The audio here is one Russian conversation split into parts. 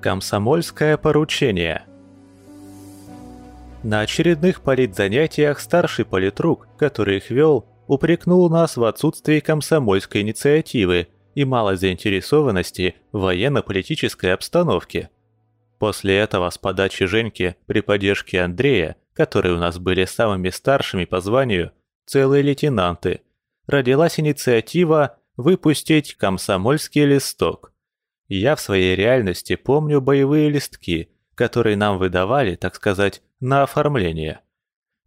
Комсомольское поручение На очередных политзанятиях старший политрук, который их вел, упрекнул нас в отсутствии комсомольской инициативы и малой заинтересованности в военно-политической обстановке. После этого с подачи Женьки при поддержке Андрея, которые у нас были самыми старшими по званию, целые лейтенанты, родилась инициатива выпустить комсомольский листок. Я в своей реальности помню боевые листки, которые нам выдавали, так сказать, на оформление.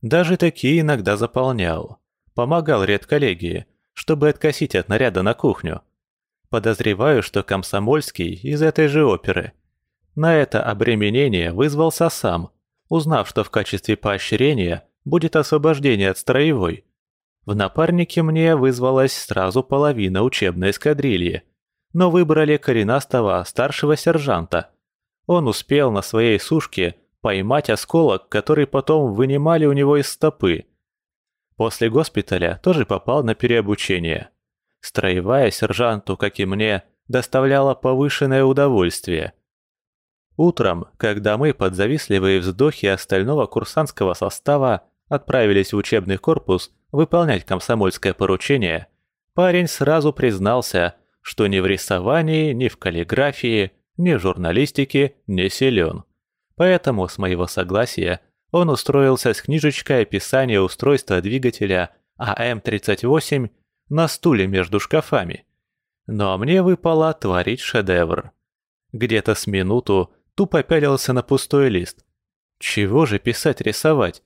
Даже такие иногда заполнял. Помогал редколлегии, чтобы откосить от наряда на кухню. Подозреваю, что Комсомольский из этой же оперы. На это обременение вызвался сам, узнав, что в качестве поощрения будет освобождение от строевой. В напарнике мне вызвалась сразу половина учебной эскадрильи – но выбрали коренастого старшего сержанта. Он успел на своей сушке поймать осколок, который потом вынимали у него из стопы. После госпиталя тоже попал на переобучение. Строевая сержанту, как и мне, доставляла повышенное удовольствие. Утром, когда мы под завистливые вздохи остального курсантского состава отправились в учебный корпус выполнять комсомольское поручение, парень сразу признался – что ни в рисовании, ни в каллиграфии, ни в журналистике не силен. Поэтому, с моего согласия, он устроился с книжечкой описания устройства двигателя АМ-38 на стуле между шкафами. Но мне выпало творить шедевр. Где-то с минуту тупо пялился на пустой лист. Чего же писать-рисовать?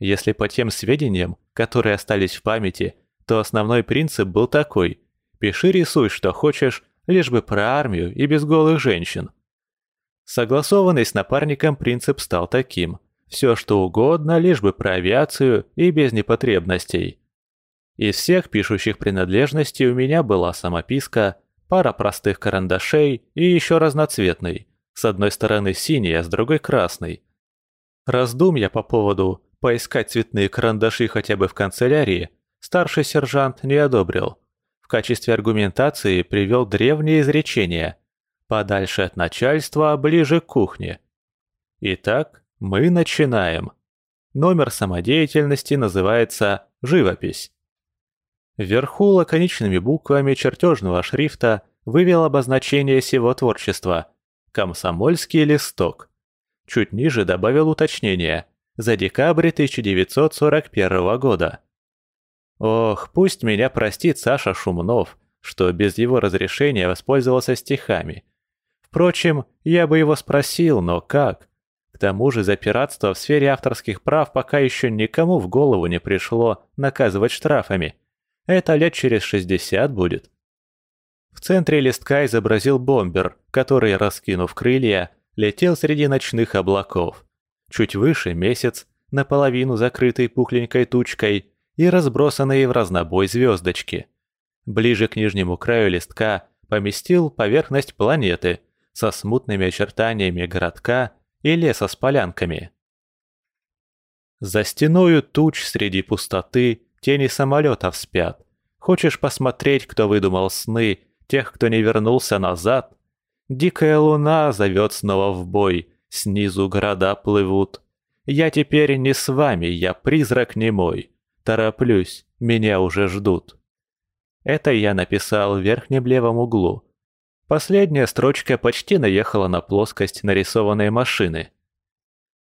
Если по тем сведениям, которые остались в памяти, то основной принцип был такой – Пиши, рисуй, что хочешь, лишь бы про армию и без голых женщин. Согласованный с напарником принцип стал таким. Все что угодно, лишь бы про авиацию и без непотребностей. Из всех пишущих принадлежностей у меня была самописка, пара простых карандашей и еще разноцветный. С одной стороны синий, а с другой красный. Раздумья по поводу поискать цветные карандаши хотя бы в канцелярии старший сержант не одобрил качестве аргументации привел древнее изречение «подальше от начальства, ближе к кухне». Итак, мы начинаем. Номер самодеятельности называется «Живопись». Вверху лаконичными буквами чертежного шрифта вывел обозначение сего творчества «Комсомольский листок». Чуть ниже добавил уточнение «За декабрь 1941 года». Ох, пусть меня простит Саша Шумнов, что без его разрешения воспользовался стихами. Впрочем, я бы его спросил, но как? К тому же за пиратство в сфере авторских прав пока еще никому в голову не пришло наказывать штрафами. Это лет через 60 будет. В центре листка изобразил бомбер, который, раскинув крылья, летел среди ночных облаков. Чуть выше месяц, наполовину закрытый пухленькой тучкой, и разбросанные в разнобой звездочки. Ближе к нижнему краю листка поместил поверхность планеты со смутными очертаниями городка и леса с полянками. За стеною туч среди пустоты тени самолетов спят. Хочешь посмотреть, кто выдумал сны, тех, кто не вернулся назад? Дикая луна зовет снова в бой, снизу города плывут. Я теперь не с вами, я призрак не мой. Тороплюсь, меня уже ждут. Это я написал в верхнем левом углу. Последняя строчка почти наехала на плоскость нарисованной машины.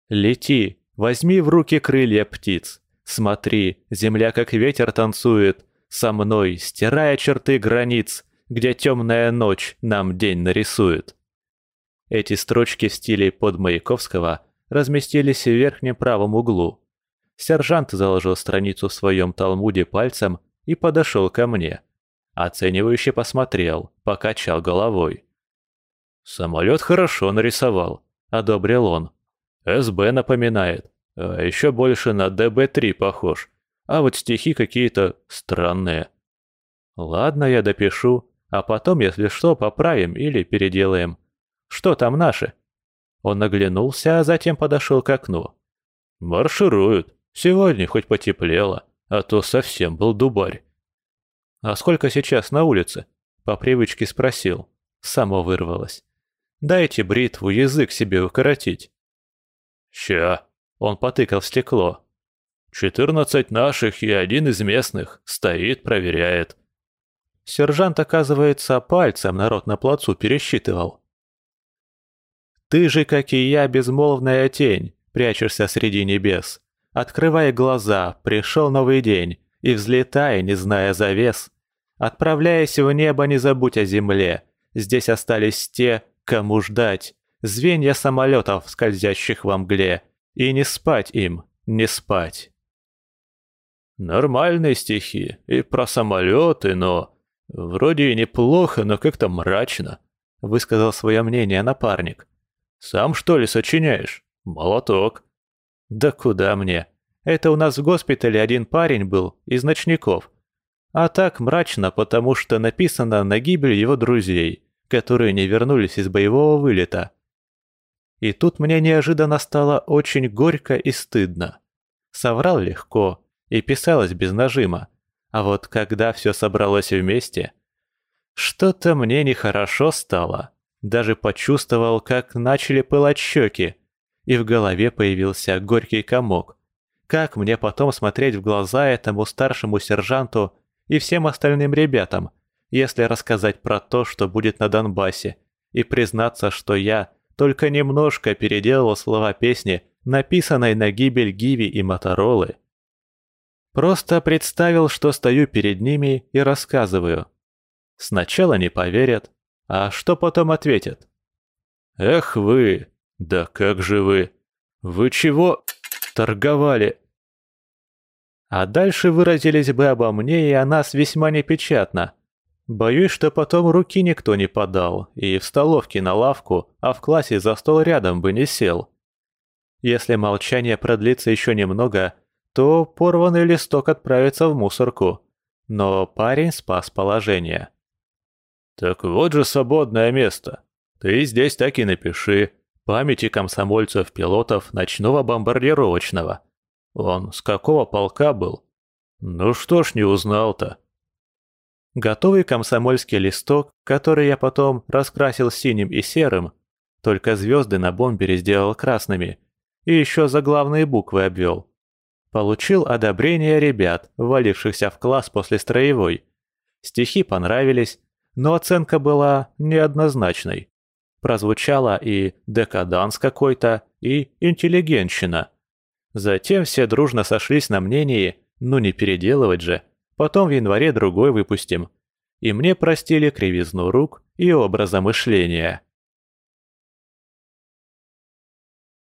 «Лети, возьми в руки крылья птиц. Смотри, земля как ветер танцует, со мной, стирая черты границ, где темная ночь нам день нарисует». Эти строчки в стиле под Маяковского разместились в верхнем правом углу. Сержант заложил страницу в своем талмуде пальцем и подошел ко мне. Оценивающе посмотрел, покачал головой. «Самолет хорошо нарисовал», — одобрил он. «СБ напоминает, а еще больше на ДБ-3 похож, а вот стихи какие-то странные». «Ладно, я допишу, а потом, если что, поправим или переделаем. Что там наши?» Он оглянулся, а затем подошел к окну. «Маршируют», Сегодня хоть потеплело, а то совсем был дубарь. А сколько сейчас на улице? По привычке спросил. Само вырвалось. «Дайте бритву, язык себе укоротить». «Ща», — он потыкал в стекло. «Четырнадцать наших и один из местных. Стоит, проверяет». Сержант, оказывается, пальцем народ на плацу пересчитывал. «Ты же, как и я, безмолвная тень, прячешься среди небес. Открывай глаза, пришел новый день, и взлетай, не зная завес. Отправляясь в небо, не забудь о земле. Здесь остались те, кому ждать. Звенья самолетов, скользящих во мгле. И не спать им, не спать. Нормальные стихи, и про самолеты, но... Вроде и неплохо, но как-то мрачно, высказал свое мнение напарник. Сам что ли сочиняешь? Молоток. Да куда мне? Это у нас в госпитале один парень был из ночников. А так мрачно, потому что написано на гибель его друзей, которые не вернулись из боевого вылета. И тут мне неожиданно стало очень горько и стыдно. Соврал легко и писалось без нажима. А вот когда все собралось вместе, что-то мне нехорошо стало. Даже почувствовал, как начали пылать щеки, и в голове появился горький комок. Как мне потом смотреть в глаза этому старшему сержанту и всем остальным ребятам, если рассказать про то, что будет на Донбассе, и признаться, что я только немножко переделал слова песни, написанной на гибель Гиви и Моторолы. Просто представил, что стою перед ними и рассказываю. Сначала не поверят, а что потом ответят? «Эх вы! Да как же вы! Вы чего торговали?» А дальше выразились бы обо мне и о нас весьма непечатно. Боюсь, что потом руки никто не подал, и в столовке на лавку, а в классе за стол рядом бы не сел. Если молчание продлится еще немного, то порванный листок отправится в мусорку. Но парень спас положение. «Так вот же свободное место. Ты здесь так и напиши. Памяти комсомольцев-пилотов ночного бомбардировочного. Он с какого полка был? Ну что ж не узнал-то? Готовый комсомольский листок, который я потом раскрасил синим и серым, только звезды на бомбере сделал красными, и еще заглавные буквы обвел. Получил одобрение ребят, валившихся в класс после строевой. Стихи понравились, но оценка была неоднозначной. Прозвучало и декаданс какой-то, и интеллигентщина. Затем все дружно сошлись на мнении, ну не переделывать же, потом в январе другой выпустим. И мне простили кривизну рук и образа мышления.